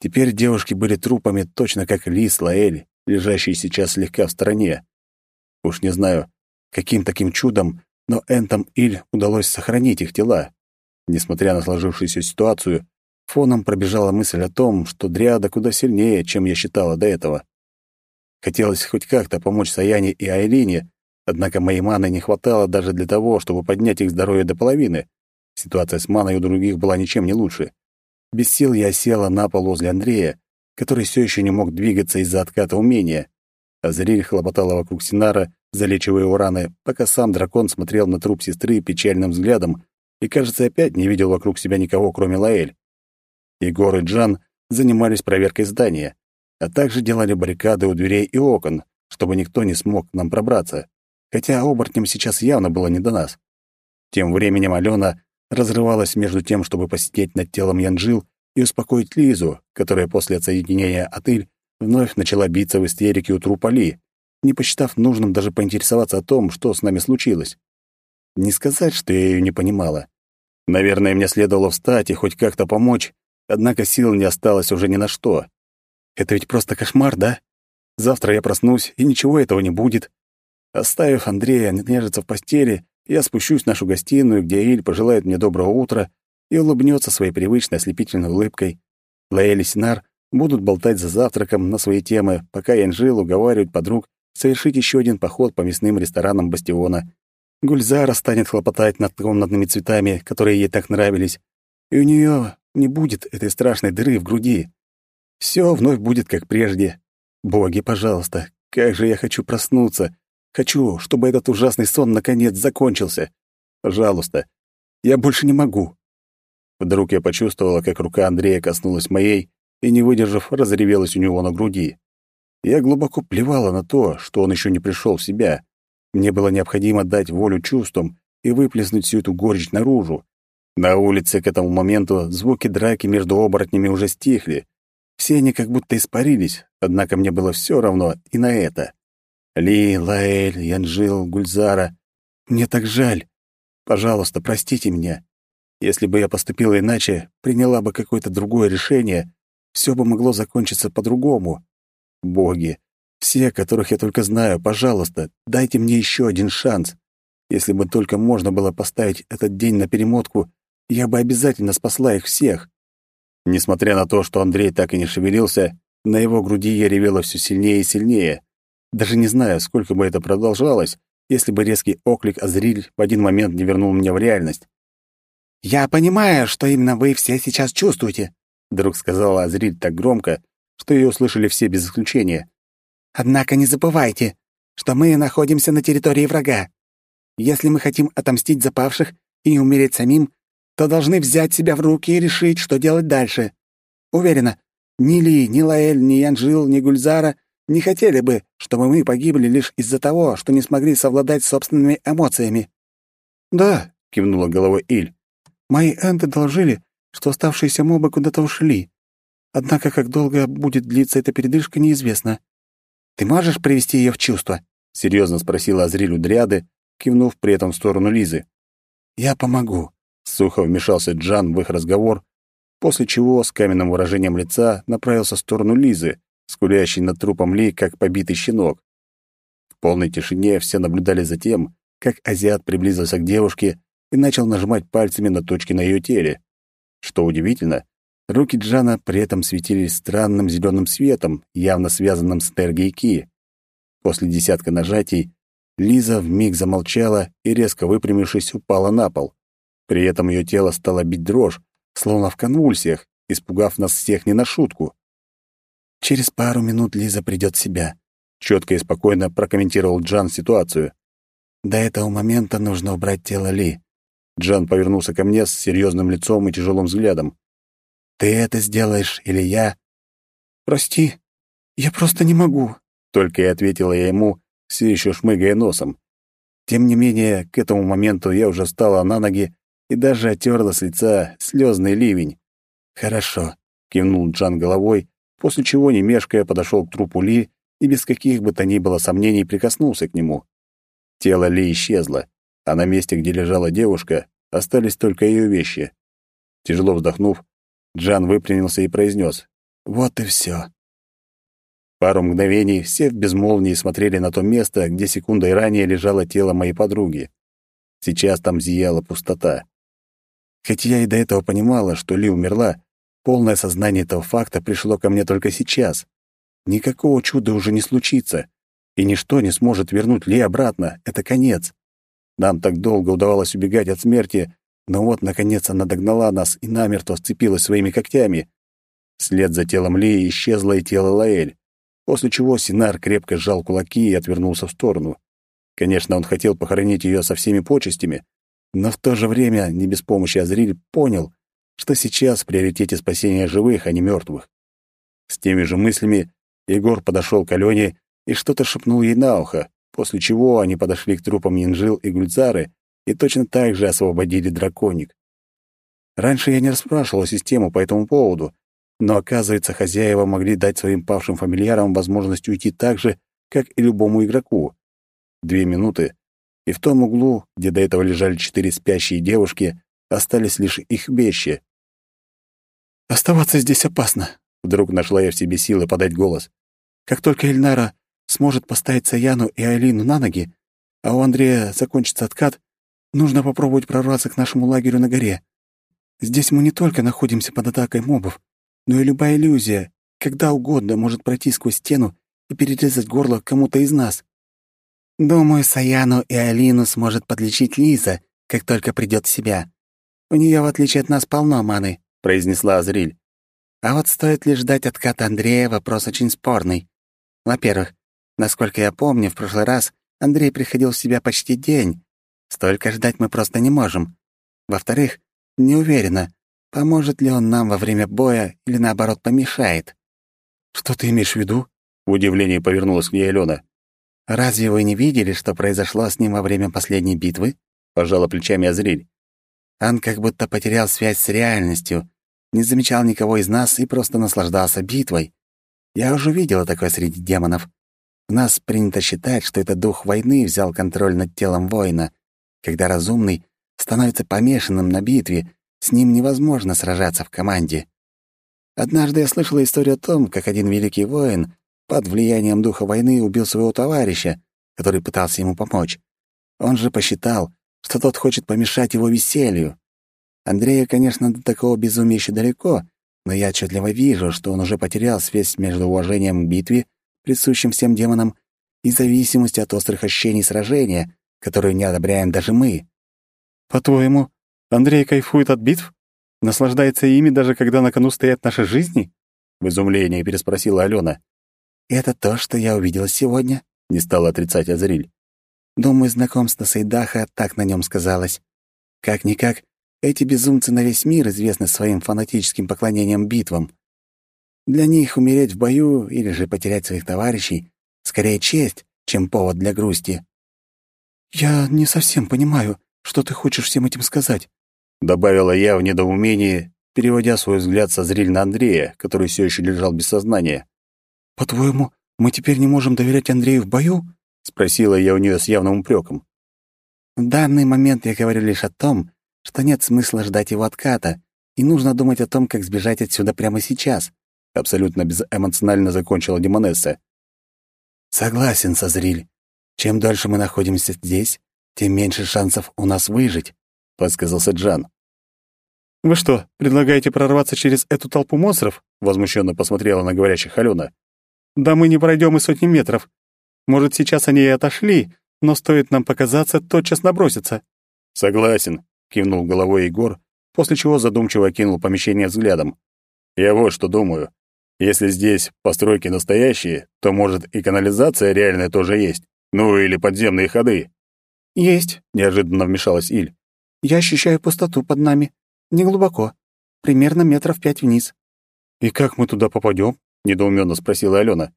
Теперь девушки были трупами точно как Лис Лаэль, лежащий сейчас слегка в стороне. Уж не знаю, Каким таким чудом, но Энтом Иль удалось сохранить их тела. Несмотря на сложившуюся ситуацию, фоном пробежала мысль о том, что Дриада куда сильнее, чем я считала до этого. Хотелось хоть как-то помочь Саяне и Айлине, однако моей маны не хватало даже для того, чтобы поднять их здоровье до половины. Ситуация с маной у других была ничем не лучше. Без сил я села на пол возле Андрея, который все еще не мог двигаться из-за отката умения. Азриль хлопотала вокруг Синара, залечивая его раны, пока сам дракон смотрел на труп сестры печальным взглядом и, кажется, опять не видел вокруг себя никого, кроме Лаэль. Егор и Джан занимались проверкой здания, а также делали баррикады у дверей и окон, чтобы никто не смог к нам пробраться, хотя оборотням сейчас явно было не до нас. Тем временем Алена разрывалась между тем, чтобы посидеть над телом Янжил и успокоить Лизу, которая после отсоединения от Иль вновь начала биться в истерике у трупа Ли, не посчитав нужным даже поинтересоваться о том, что с нами случилось. Не сказать, что я ее не понимала. Наверное, мне следовало встать и хоть как-то помочь, однако сил не осталось уже ни на что. Это ведь просто кошмар, да? Завтра я проснусь, и ничего этого не будет. Оставив Андрея нежиться в постели, я спущусь в нашу гостиную, где Иль пожелает мне доброго утра и улыбнется своей привычной ослепительной улыбкой. Лаэль и Синар будут болтать за завтраком на свои темы, пока Янжил уговаривает подруг совершить еще один поход по мясным ресторанам Бастиона. Гульзара станет хлопотать над комнатными цветами, которые ей так нравились, и у нее не будет этой страшной дыры в груди. Все вновь будет как прежде. Боги, пожалуйста, как же я хочу проснуться. Хочу, чтобы этот ужасный сон наконец закончился. Пожалуйста, я больше не могу. Вдруг я почувствовала, как рука Андрея коснулась моей и, не выдержав, разревелась у него на груди. Я глубоко плевала на то, что он еще не пришел в себя. Мне было необходимо дать волю чувствам и выплеснуть всю эту горечь наружу. На улице к этому моменту звуки драки между оборотнями уже стихли. Все они как будто испарились, однако мне было все равно и на это. Ли, Лаэль, Янжил, Гульзара. Мне так жаль. Пожалуйста, простите меня. Если бы я поступила иначе, приняла бы какое-то другое решение, все бы могло закончиться по-другому. Боги, все, которых я только знаю, пожалуйста, дайте мне еще один шанс. Если бы только можно было поставить этот день на перемотку, я бы обязательно спасла их всех. Несмотря на то, что Андрей так и не шевелился, на его груди я ревела все сильнее и сильнее. Даже не знаю, сколько бы это продолжалось, если бы резкий оклик Азриль в один момент не вернул меня в реальность. «Я понимаю, что именно вы все сейчас чувствуете», — вдруг сказала Азриль так громко, что ее услышали все без исключения. «Однако не забывайте, что мы находимся на территории врага. Если мы хотим отомстить за павших и умереть самим, то должны взять себя в руки и решить, что делать дальше. Уверена, ни Ли, ни Лаэль, ни Янжил, ни Гульзара не хотели бы, чтобы мы погибли лишь из-за того, что не смогли совладать с собственными эмоциями». «Да», — кивнула головой Иль, Мои энты доложили, что оставшиеся мобы куда-то ушли. Однако, как долго будет длиться эта передышка, неизвестно. Ты можешь привести ее в чувство? серьезно спросила Азриль у Дриады, кивнув при этом в сторону Лизы. Я помогу, сухо вмешался Джан в их разговор, после чего с каменным выражением лица направился в сторону Лизы, скулящей над трупом Ли, как побитый щенок. В полной тишине все наблюдали за тем, как азиат приблизился к девушке и начал нажимать пальцами на точки на ее теле. Что удивительно, руки Джана при этом светились странным зеленым светом, явно связанным с энергией Ки. После десятка нажатий Лиза вмиг замолчала и, резко выпрямившись, упала на пол. При этом ее тело стало бить дрожь, словно в конвульсиях, испугав нас всех не на шутку. «Через пару минут Лиза придет в себя», — четко и спокойно прокомментировал Джан ситуацию. «До этого момента нужно убрать тело Ли. Джан повернулся ко мне с серьезным лицом и тяжелым взглядом. «Ты это сделаешь или я?» «Прости, я просто не могу», — только и ответила я ему, все еще шмыгая носом. Тем не менее, к этому моменту я уже встала на ноги и даже оттерла с лица слезный ливень. «Хорошо», — кивнул Джан головой, после чего, не мешкая, подошел к трупу Ли и без каких бы то ни было сомнений прикоснулся к нему. Тело Ли исчезло а на месте, где лежала девушка, остались только ее вещи. Тяжело вздохнув, Джан выпрямился и произнес «Вот и все». Пару мгновений все в безмолвии смотрели на то место, где секундой ранее лежало тело моей подруги. Сейчас там зияла пустота. Хоть я и до этого понимала, что Ли умерла, полное сознание этого факта пришло ко мне только сейчас. Никакого чуда уже не случится, и ничто не сможет вернуть Ли обратно. Это конец. Нам так долго удавалось убегать от смерти, но вот, наконец, она догнала нас и намертво сцепилась своими когтями. Вслед за телом Ли исчезло и тело Лаэль, после чего Синар крепко сжал кулаки и отвернулся в сторону. Конечно, он хотел похоронить ее со всеми почестями, но в то же время, не без помощи Азриль, понял, что сейчас в приоритете спасения живых, а не мертвых. С теми же мыслями Егор подошел к Алене и что-то шепнул ей на ухо, после чего они подошли к трупам Янжил и Гульцары и точно так же освободили драконик. Раньше я не расспрашивал систему по этому поводу, но, оказывается, хозяева могли дать своим павшим фамильярам возможность уйти так же, как и любому игроку. Две минуты, и в том углу, где до этого лежали четыре спящие девушки, остались лишь их вещи. «Оставаться здесь опасно», — вдруг нашла я в себе силы подать голос. «Как только Эльнара сможет поставить Саяну и Айлину на ноги, а у Андрея закончится откат, нужно попробовать прорваться к нашему лагерю на горе. Здесь мы не только находимся под атакой мобов, но и любая иллюзия, когда угодно, может пройти сквозь стену и перерезать горло кому-то из нас. Думаю, Саяну и Алину сможет подлечить Лиза, как только придет в себя. У нее, в отличие от нас, полно маны, произнесла Азриль. А вот стоит ли ждать отката Андрея, вопрос очень спорный. Во-первых, Насколько я помню, в прошлый раз Андрей приходил в себя почти день. Столько ждать мы просто не можем. Во-вторых, не уверена, поможет ли он нам во время боя или, наоборот, помешает. «Что ты имеешь в виду?» — в удивлении повернулась к ней Алена. «Разве вы не видели, что произошло с ним во время последней битвы?» — пожала плечами Азриль. Он как будто потерял связь с реальностью, не замечал никого из нас и просто наслаждался битвой. Я уже видела такое среди демонов. У нас принято считать, что это дух войны взял контроль над телом воина. Когда разумный становится помешанным на битве, с ним невозможно сражаться в команде. Однажды я слышала историю о том, как один великий воин под влиянием духа войны убил своего товарища, который пытался ему помочь. Он же посчитал, что тот хочет помешать его веселью. Андрею, конечно, до такого безумия еще далеко, но я отчетливо вижу, что он уже потерял связь между уважением к битве, присущим всем демонам, и зависимостью от острых ощущений сражения, которую не одобряем даже мы. По-твоему, Андрей кайфует от битв? Наслаждается ими, даже когда на кону стоят наши жизни? В изумлении переспросила Алена. «Это то, что я увидела сегодня», — не стала отрицать Азриль. «Думаю, знакомство с Эйдаха так на нем сказалось. Как-никак, эти безумцы на весь мир известны своим фанатическим поклонением битвам. Для них умереть в бою или же потерять своих товарищей — скорее честь, чем повод для грусти. «Я не совсем понимаю, что ты хочешь всем этим сказать», — добавила я в недоумении, переводя свой взгляд со зриль на Андрея, который все еще лежал без сознания. «По-твоему, мы теперь не можем доверять Андрею в бою?» — спросила я у нее с явным упреком. «В данный момент я говорю лишь о том, что нет смысла ждать его отката, и нужно думать о том, как сбежать отсюда прямо сейчас», — абсолютно безэмоционально закончила Демонесса. «Согласен, Созриль. Чем дольше мы находимся здесь, тем меньше шансов у нас выжить», — подсказался Джан. «Вы что, предлагаете прорваться через эту толпу монстров?» — возмущенно посмотрела на говорящих Алена. «Да мы не пройдем и сотни метров. Может, сейчас они и отошли, но стоит нам показаться, тотчас набросятся». «Согласен», кивнул головой Егор, после чего задумчиво окинул помещение взглядом. Я вот что думаю. Если здесь постройки настоящие, то, может, и канализация реальная тоже есть. Ну, или подземные ходы. «Есть», — неожиданно вмешалась Иль. «Я ощущаю пустоту под нами. Неглубоко. Примерно метров пять вниз». «И как мы туда попадем? недоуменно спросила Алена.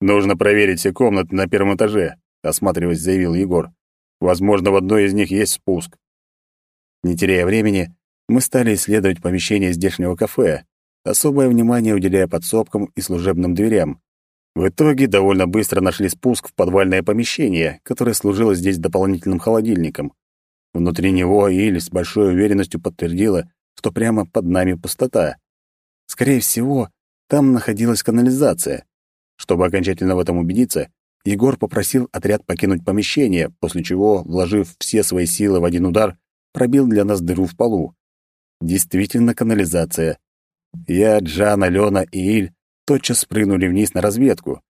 «Нужно проверить все комнаты на первом этаже», — осматриваясь, заявил Егор. «Возможно, в одной из них есть спуск. Не теряя времени, мы стали исследовать помещение здешнего кафе, особое внимание уделяя подсобкам и служебным дверям. В итоге довольно быстро нашли спуск в подвальное помещение, которое служило здесь дополнительным холодильником. Внутри него Иль с большой уверенностью подтвердила, что прямо под нами пустота. Скорее всего, там находилась канализация. Чтобы окончательно в этом убедиться, Егор попросил отряд покинуть помещение, после чего, вложив все свои силы в один удар, пробил для нас дыру в полу. Действительно канализация. Я, Джан, Алена и Иль тотчас спрыгнули вниз на разведку.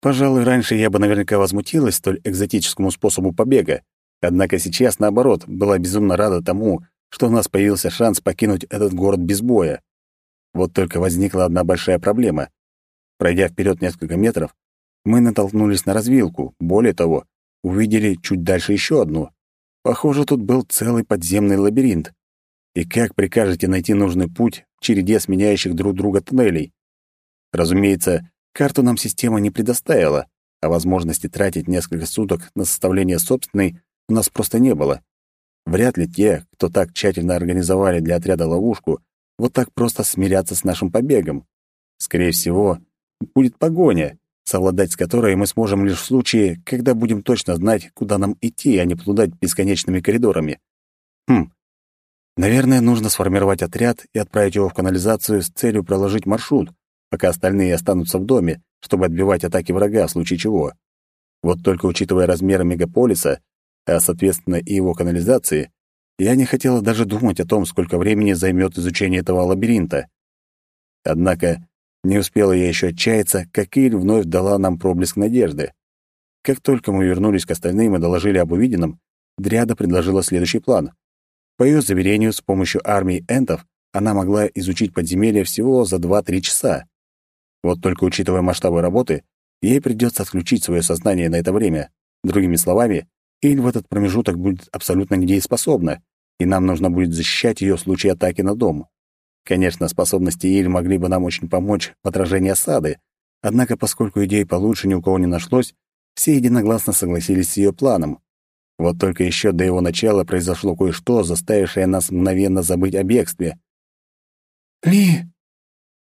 Пожалуй, раньше я бы наверняка возмутилась столь экзотическому способу побега, однако сейчас, наоборот, была безумно рада тому, что у нас появился шанс покинуть этот город без боя. Вот только возникла одна большая проблема. Пройдя вперед несколько метров, мы натолкнулись на развилку, более того, увидели чуть дальше еще одну. Похоже, тут был целый подземный лабиринт. И как прикажете найти нужный путь в череде сменяющих друг друга туннелей? Разумеется, карту нам система не предоставила, а возможности тратить несколько суток на составление собственной у нас просто не было. Вряд ли те, кто так тщательно организовали для отряда ловушку, вот так просто смирятся с нашим побегом. Скорее всего, будет погоня, совладать с которой мы сможем лишь в случае, когда будем точно знать, куда нам идти, а не плудать бесконечными коридорами. Хм. Наверное, нужно сформировать отряд и отправить его в канализацию с целью проложить маршрут, пока остальные останутся в доме, чтобы отбивать атаки врага в случае чего. Вот только учитывая размеры мегаполиса, а, соответственно, и его канализации, я не хотела даже думать о том, сколько времени займет изучение этого лабиринта. Однако не успела я еще отчаяться, как Иль вновь дала нам проблеск надежды. Как только мы вернулись к остальным и доложили об увиденном, Дриада предложила следующий план. По ее заверению, с помощью армии энтов она могла изучить подземелье всего за 2-3 часа. Вот только учитывая масштабы работы, ей придется отключить свое сознание на это время. Другими словами, Иль в этот промежуток будет абсолютно недееспособна, и нам нужно будет защищать ее в случае атаки на дом. Конечно, способности Иль могли бы нам очень помочь в отражении осады, однако поскольку идей получше ни у кого не нашлось, все единогласно согласились с ее планом. Вот только еще до его начала произошло кое-что, заставившее нас мгновенно забыть о бегстве. «Ли!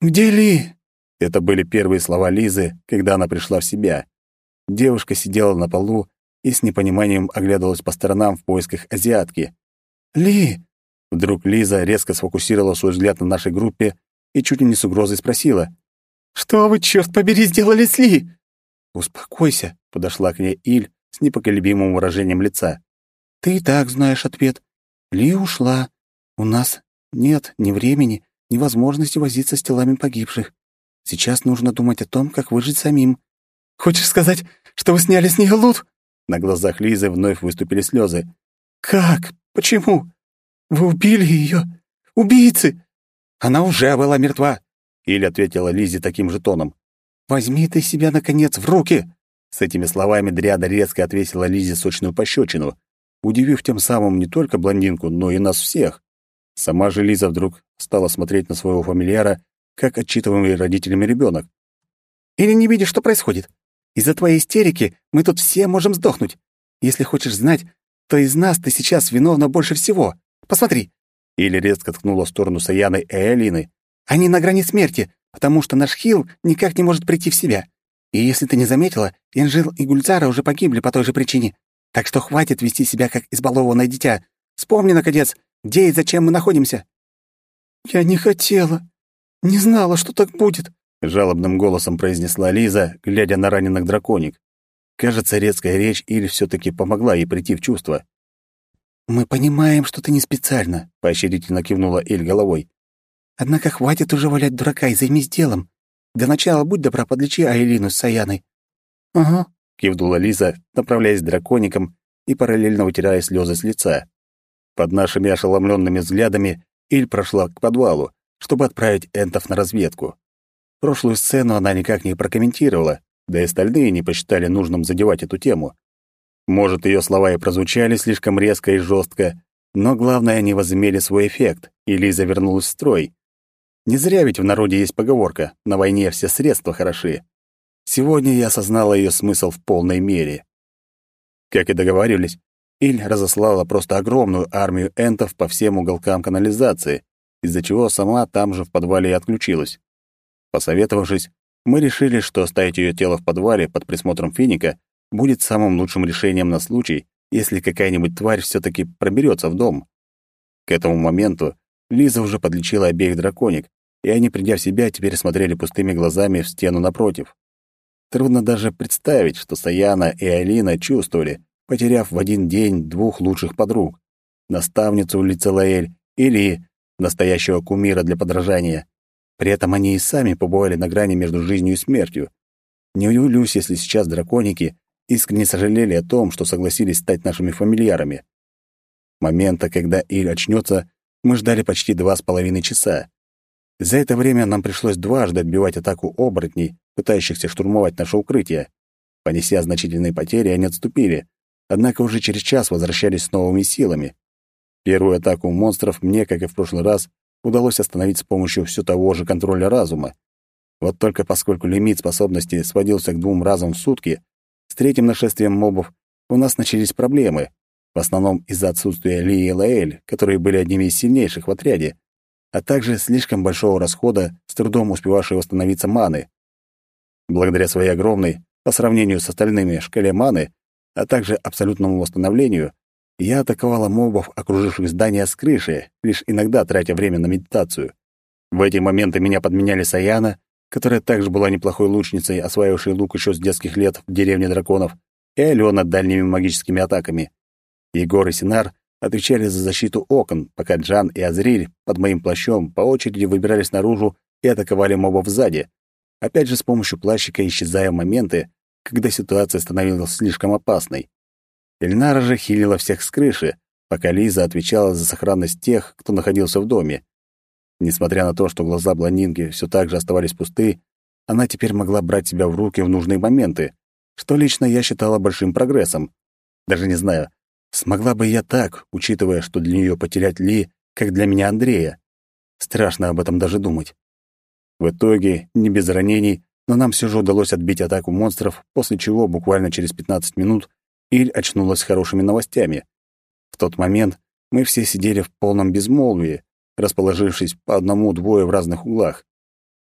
Где Ли?» Это были первые слова Лизы, когда она пришла в себя. Девушка сидела на полу и с непониманием оглядывалась по сторонам в поисках азиатки. «Ли!» Вдруг Лиза резко сфокусировала свой взгляд на нашей группе и чуть ли не с угрозой спросила. «Что вы, черт побери, сделали с Ли?» «Успокойся», — подошла к ней Иль с непоколебимым выражением лица. «Ты и так знаешь ответ. Ли ушла. У нас нет ни времени, ни возможности возиться с телами погибших. Сейчас нужно думать о том, как выжить самим. Хочешь сказать, что вы сняли с нее лут?» На глазах Лизы вновь выступили слезы. «Как? Почему? Вы убили ее? Убийцы!» «Она уже была мертва!» Иль ответила Лизе таким же тоном. «Возьми ты себя, наконец, в руки!» С этими словами Дриада резко отвесила Лизе сочную пощечину, удивив тем самым не только блондинку, но и нас всех. Сама же Лиза вдруг стала смотреть на своего фамильяра, как отчитываемый родителями ребенок. «Или не видишь, что происходит? Из-за твоей истерики мы тут все можем сдохнуть. Если хочешь знать, то из нас ты сейчас виновна больше всего. Посмотри!» Или резко ткнула в сторону Саяны и Алины. «Они на грани смерти, потому что наш Хил никак не может прийти в себя. И если ты не заметила, Инжил и Гульцара уже погибли по той же причине. Так что хватит вести себя как избалованное дитя. Вспомни, наконец, где и зачем мы находимся». «Я не хотела. Не знала, что так будет», — жалобным голосом произнесла Лиза, глядя на раненых драконик. Кажется, резкая речь Иль все таки помогла ей прийти в чувство. «Мы понимаем, что ты не специально», — поощрительно кивнула Эль головой. «Однако хватит уже валять дурака и займись делом. Для начала будь добра, подлечи Айлину с Саяной». «Ага», — кивнула Лиза, направляясь к драконикам и параллельно вытирая слезы с лица. Под нашими ошеломленными взглядами Иль прошла к подвалу, чтобы отправить энтов на разведку. Прошлую сцену она никак не прокомментировала, да и остальные не посчитали нужным задевать эту тему. Может, ее слова и прозвучали слишком резко и жестко, но главное, они возымели свой эффект, и Лиза вернулась в строй. Не зря ведь в народе есть поговорка «на войне все средства хороши». Сегодня я осознала ее смысл в полной мере. Как и договаривались, Иль разослала просто огромную армию энтов по всем уголкам канализации, из-за чего сама там же в подвале и отключилась. Посоветовавшись, мы решили, что оставить ее тело в подвале под присмотром финика будет самым лучшим решением на случай, если какая-нибудь тварь все таки проберется в дом. К этому моменту Лиза уже подлечила обеих драконик, и они, придя в себя, теперь смотрели пустыми глазами в стену напротив. Трудно даже представить, что Саяна и Алина чувствовали, потеряв в один день двух лучших подруг — наставницу Лицелаэль или настоящего кумира для подражания. При этом они и сами побывали на грани между жизнью и смертью. Не удивлюсь, если сейчас драконики искренне сожалели о том, что согласились стать нашими фамильярами. Момента, когда Иль очнется, мы ждали почти два с половиной часа. За это время нам пришлось дважды отбивать атаку оборотней, пытающихся штурмовать наше укрытие. Понеся значительные потери, они отступили, однако уже через час возвращались с новыми силами. Первую атаку монстров мне, как и в прошлый раз, удалось остановить с помощью все того же контроля разума. Вот только поскольку лимит способности сводился к двум разам в сутки, с третьим нашествием мобов у нас начались проблемы, в основном из-за отсутствия Ли и Лаэль, которые были одними из сильнейших в отряде, а также слишком большого расхода, с трудом успевавшей восстановиться маны. Благодаря своей огромной, по сравнению с остальными, шкале маны, а также абсолютному восстановлению, я атаковала мобов, окруживших здание с крыши, лишь иногда тратя время на медитацию. В эти моменты меня подменяли Саяна, которая также была неплохой лучницей, осваившей лук еще с детских лет в деревне драконов, и Алена дальними магическими атаками. Егор и Синар отвечали за защиту окон, пока Джан и Азриль под моим плащом по очереди выбирались наружу и атаковали мобов сзади, опять же с помощью плащика исчезая в моменты, когда ситуация становилась слишком опасной. Эльнара же хилила всех с крыши, пока Лиза отвечала за сохранность тех, кто находился в доме. Несмотря на то, что глаза блондинки все так же оставались пусты, она теперь могла брать себя в руки в нужные моменты, что лично я считала большим прогрессом. Даже не знаю, смогла бы я так, учитывая, что для нее потерять Ли, как для меня Андрея. Страшно об этом даже думать. В итоге, не без ранений, но нам все же удалось отбить атаку монстров, после чего буквально через 15 минут Иль очнулась с хорошими новостями. В тот момент мы все сидели в полном безмолвии, расположившись по одному-двое в разных углах.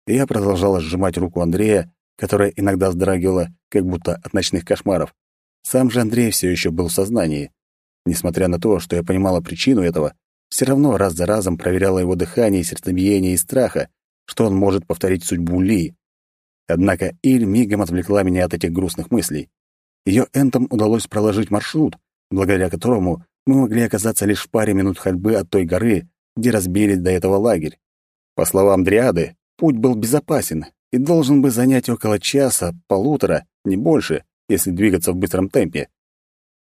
Я продолжала сжимать руку Андрея, которая иногда вздрагивала, как будто от ночных кошмаров. Сам же Андрей все еще был в сознании. Несмотря на то, что я понимала причину этого, все равно раз за разом проверяла его дыхание, сердцебиение и страха, что он может повторить судьбу Ли. Однако Иль мигом отвлекла меня от этих грустных мыслей. Ее энтом удалось проложить маршрут, благодаря которому мы могли оказаться лишь в паре минут ходьбы от той горы, где разбили до этого лагерь. По словам Дриады, путь был безопасен и должен бы занять около часа, полутора, не больше, если двигаться в быстром темпе.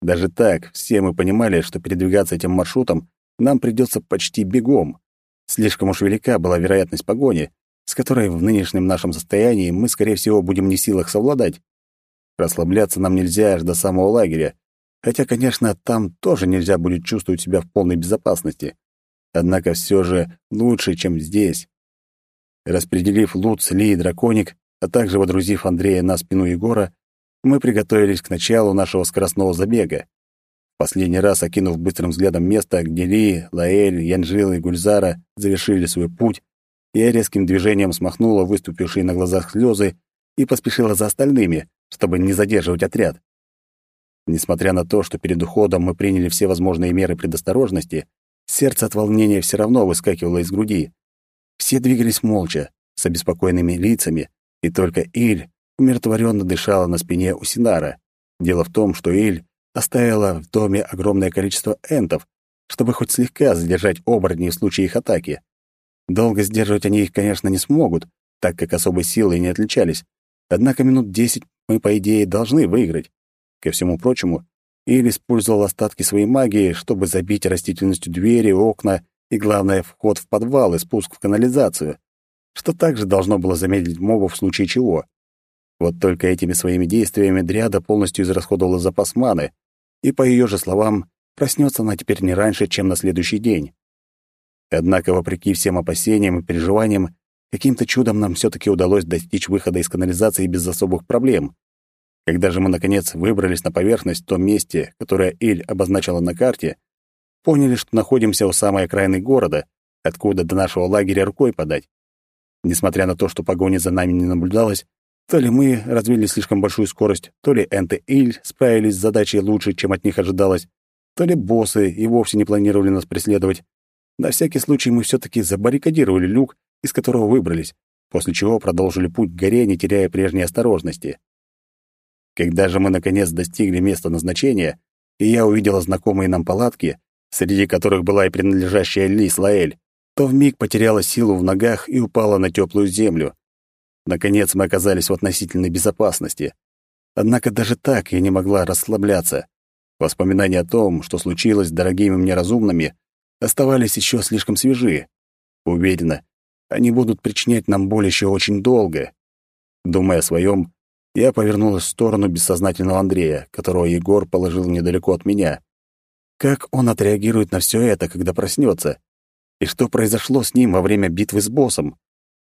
Даже так, все мы понимали, что передвигаться этим маршрутом нам придется почти бегом. Слишком уж велика была вероятность погони, с которой в нынешнем нашем состоянии мы, скорее всего, будем не в силах совладать. Расслабляться нам нельзя аж до самого лагеря, хотя, конечно, там тоже нельзя будет чувствовать себя в полной безопасности. Однако все же лучше, чем здесь. Распределив лут, сли и драконик, а также водрузив Андрея на спину Егора, мы приготовились к началу нашего скоростного забега. Последний раз, окинув быстрым взглядом место, где Ли, Лаэль, Янжил и Гульзара завершили свой путь, я резким движением смахнула выступившие на глазах слезы и поспешила за остальными, чтобы не задерживать отряд. Несмотря на то, что перед уходом мы приняли все возможные меры предосторожности, сердце от волнения все равно выскакивало из груди. Все двигались молча, с обеспокоенными лицами, и только Иль умиротворенно дышала на спине у Синара. Дело в том, что Иль оставила в доме огромное количество энтов, чтобы хоть слегка задержать оборотней в случае их атаки. Долго сдерживать они их, конечно, не смогут, так как особой силой не отличались. Однако минут десять мы, по идее, должны выиграть. Ко всему прочему, Иль использовал остатки своей магии, чтобы забить растительностью двери, окна и, главное, вход в подвал и спуск в канализацию, что также должно было замедлить мобов в случае чего. Вот только этими своими действиями Дриада полностью израсходовала запас маны, и, по ее же словам, проснется она теперь не раньше, чем на следующий день. Однако, вопреки всем опасениям и переживаниям, каким-то чудом нам все таки удалось достичь выхода из канализации без особых проблем. Когда же мы, наконец, выбрались на поверхность в том месте, которое Иль обозначила на карте, поняли, что находимся у самой окраины города, откуда до нашего лагеря рукой подать. Несмотря на то, что погони за нами не наблюдалось, то ли мы развили слишком большую скорость, то ли Энт и Иль справились с задачей лучше, чем от них ожидалось, то ли боссы и вовсе не планировали нас преследовать. На всякий случай мы все-таки забаррикадировали люк, из которого выбрались, после чего продолжили путь к горе, не теряя прежней осторожности. Когда же мы наконец достигли места назначения, и я увидела знакомые нам палатки, среди которых была и принадлежащая Ли Лаэль, то вмиг потеряла силу в ногах и упала на теплую землю. Наконец мы оказались в относительной безопасности. Однако даже так я не могла расслабляться. Воспоминания о том, что случилось с дорогими мне разумными, оставались еще слишком свежи. Уверена, они будут причинять нам боль еще очень долго. Думая о своем, я повернулась в сторону бессознательного Андрея, которого Егор положил недалеко от меня. Как он отреагирует на все это, когда проснется? И что произошло с ним во время битвы с боссом?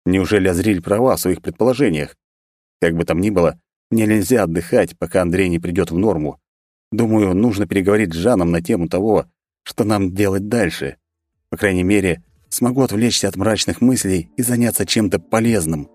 Неужели Азриль права в своих предположениях? Как бы там ни было, мне нельзя отдыхать, пока Андрей не придет в норму. Думаю, нужно переговорить с Жаном на тему того, что нам делать дальше. По крайней мере, смогу отвлечься от мрачных мыслей и заняться чем-то полезным.